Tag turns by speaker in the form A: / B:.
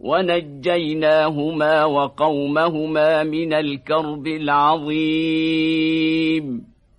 A: ونجيناهما وقومهما من الكرب العظيم.